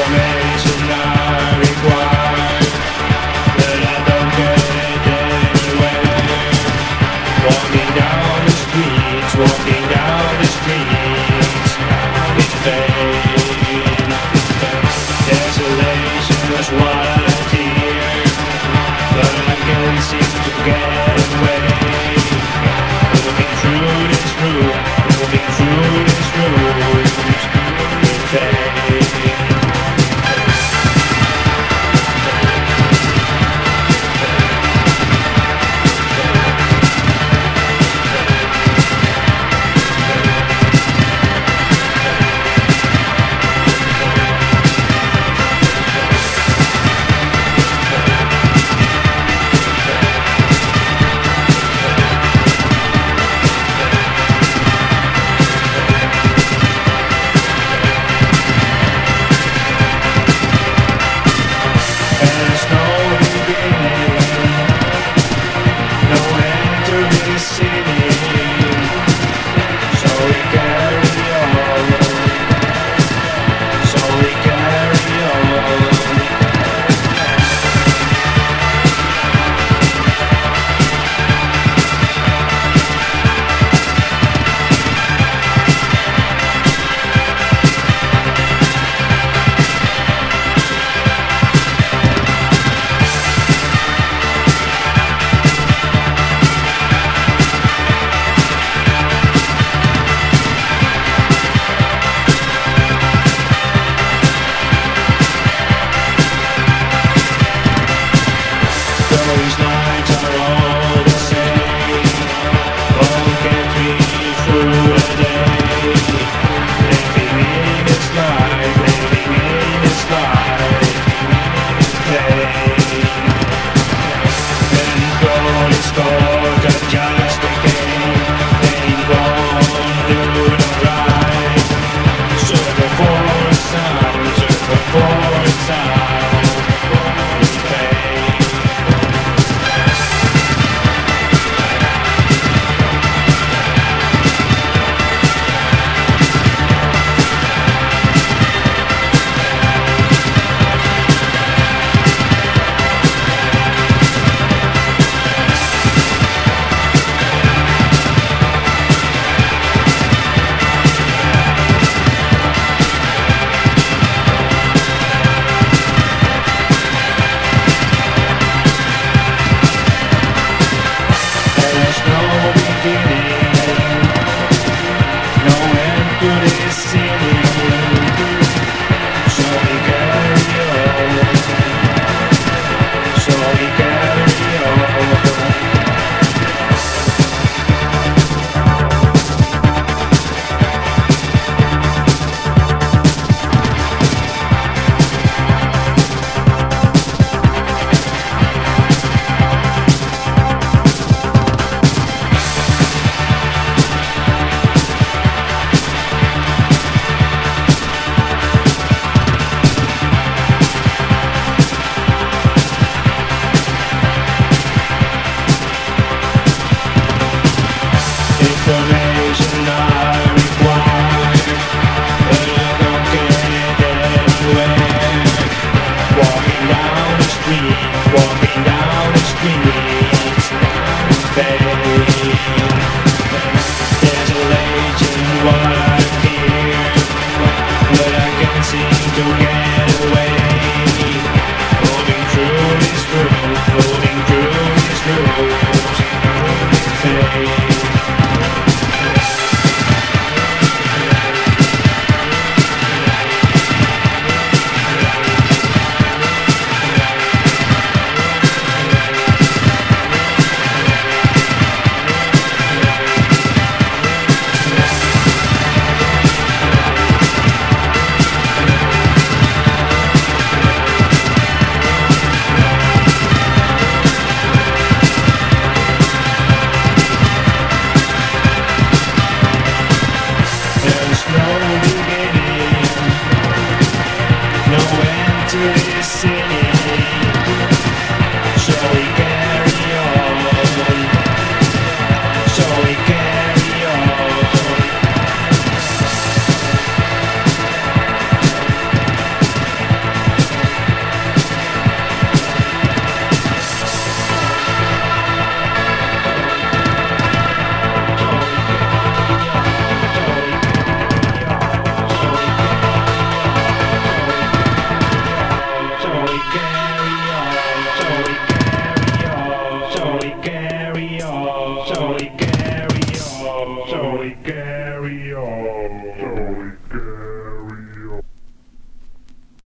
woman Gott, Gott, carry on, so we